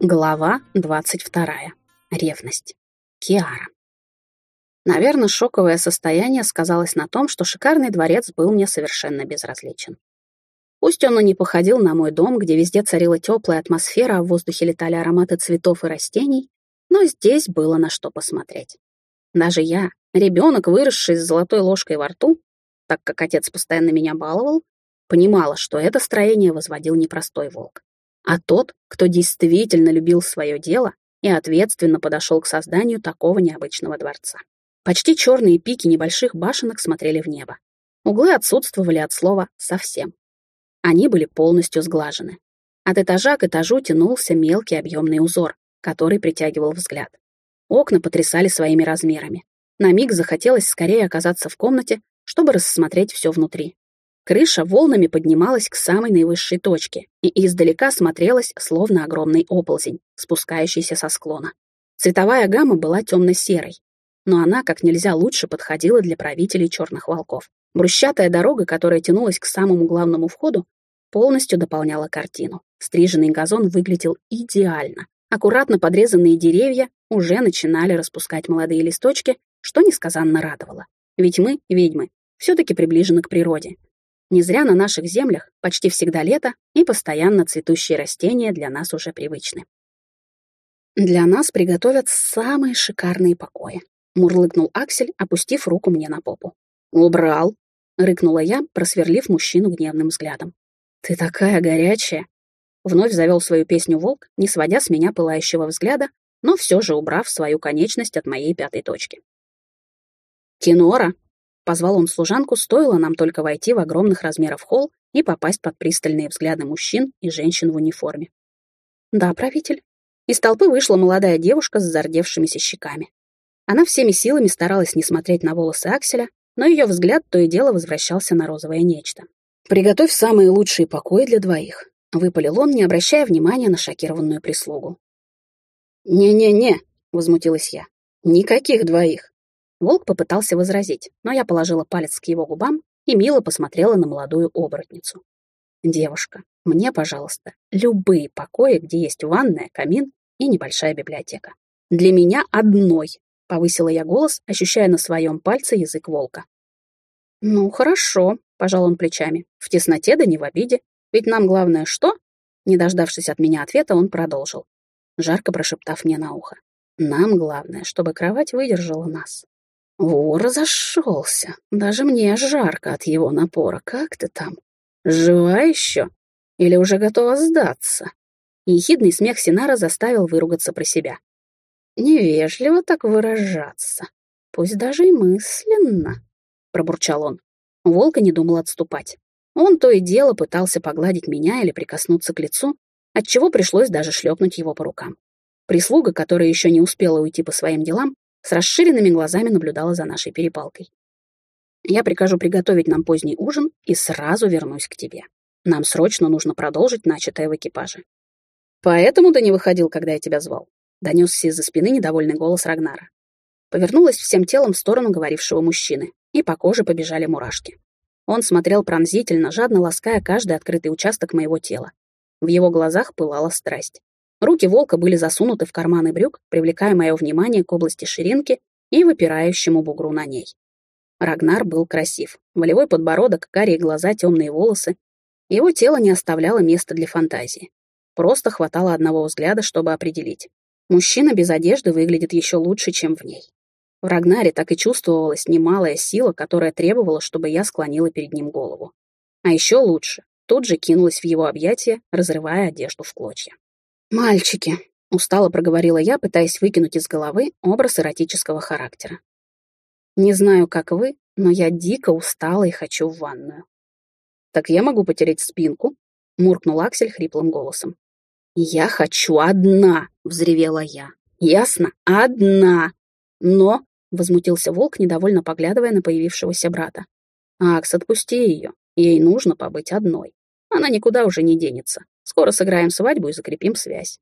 Глава 22. Ревность. Киара. Наверное, шоковое состояние сказалось на том, что шикарный дворец был мне совершенно безразличен. Пусть он и не походил на мой дом, где везде царила теплая атмосфера, а в воздухе летали ароматы цветов и растений, но здесь было на что посмотреть. Даже я, ребенок, выросший с золотой ложкой во рту, так как отец постоянно меня баловал, понимала, что это строение возводил непростой волк а тот, кто действительно любил свое дело и ответственно подошел к созданию такого необычного дворца. Почти черные пики небольших башенок смотрели в небо. Углы отсутствовали от слова «совсем». Они были полностью сглажены. От этажа к этажу тянулся мелкий объемный узор, который притягивал взгляд. Окна потрясали своими размерами. На миг захотелось скорее оказаться в комнате, чтобы рассмотреть все внутри. Крыша волнами поднималась к самой наивысшей точке и издалека смотрелась, словно огромный оползень, спускающийся со склона. Цветовая гамма была темно-серой, но она как нельзя лучше подходила для правителей черных волков. Брусчатая дорога, которая тянулась к самому главному входу, полностью дополняла картину. Стриженный газон выглядел идеально. Аккуратно подрезанные деревья уже начинали распускать молодые листочки, что несказанно радовало. Ведь мы, ведьмы, все-таки приближены к природе, не зря на наших землях почти всегда лето, и постоянно цветущие растения для нас уже привычны. Для нас приготовят самые шикарные покои. Мурлыкнул Аксель, опустив руку мне на попу. «Убрал!» — рыкнула я, просверлив мужчину гневным взглядом. «Ты такая горячая!» Вновь завел свою песню волк, не сводя с меня пылающего взгляда, но все же убрав свою конечность от моей пятой точки. «Кинора!» Позвал он служанку, стоило нам только войти в огромных размеров холл и попасть под пристальные взгляды мужчин и женщин в униформе. «Да, правитель». Из толпы вышла молодая девушка с зардевшимися щеками. Она всеми силами старалась не смотреть на волосы Акселя, но ее взгляд то и дело возвращался на розовое нечто. «Приготовь самые лучшие покои для двоих», — выпалил он, не обращая внимания на шокированную прислугу. «Не-не-не», — возмутилась я, — «никаких двоих. Волк попытался возразить, но я положила палец к его губам и мило посмотрела на молодую оборотницу. «Девушка, мне, пожалуйста, любые покои, где есть ванная, камин и небольшая библиотека. Для меня одной», — повысила я голос, ощущая на своем пальце язык волка. «Ну, хорошо», — пожал он плечами. «В тесноте да не в обиде. Ведь нам главное что?» Не дождавшись от меня ответа, он продолжил, жарко прошептав мне на ухо. «Нам главное, чтобы кровать выдержала нас. О, разошелся. Даже мне жарко от его напора. Как ты там? Жива еще? Или уже готова сдаться? Ехидный смех Синара заставил выругаться про себя. Невежливо так выражаться. Пусть даже и мысленно, пробурчал он. Волка не думал отступать. Он то и дело пытался погладить меня или прикоснуться к лицу, отчего пришлось даже шлепнуть его по рукам. Прислуга, которая еще не успела уйти по своим делам, с расширенными глазами наблюдала за нашей перепалкой. «Я прикажу приготовить нам поздний ужин и сразу вернусь к тебе. Нам срочно нужно продолжить начатое в экипаже». «Поэтому ты не выходил, когда я тебя звал?» — донесся из-за спины недовольный голос Рагнара. Повернулась всем телом в сторону говорившего мужчины, и по коже побежали мурашки. Он смотрел пронзительно, жадно лаская каждый открытый участок моего тела. В его глазах пылала страсть. Руки волка были засунуты в карманы брюк, привлекая мое внимание к области ширинки и выпирающему бугру на ней. Рагнар был красив. Волевой подбородок, карие глаза, темные волосы. Его тело не оставляло места для фантазии. Просто хватало одного взгляда, чтобы определить. Мужчина без одежды выглядит еще лучше, чем в ней. В Рагнаре так и чувствовалась немалая сила, которая требовала, чтобы я склонила перед ним голову. А еще лучше, тут же кинулась в его объятия, разрывая одежду в клочья. «Мальчики», — устало проговорила я, пытаясь выкинуть из головы образ эротического характера. «Не знаю, как вы, но я дико устала и хочу в ванную». «Так я могу потереть спинку?» — муркнул Аксель хриплым голосом. «Я хочу одна!» — взревела я. «Ясно? Одна!» «Но...» — возмутился волк, недовольно поглядывая на появившегося брата. «Акс, отпусти ее. Ей нужно побыть одной. Она никуда уже не денется. Скоро сыграем свадьбу и закрепим связь.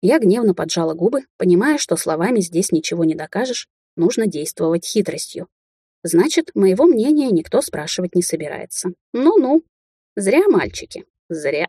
Я гневно поджала губы, понимая, что словами здесь ничего не докажешь, нужно действовать хитростью. Значит, моего мнения никто спрашивать не собирается. Ну-ну. Зря, мальчики, зря.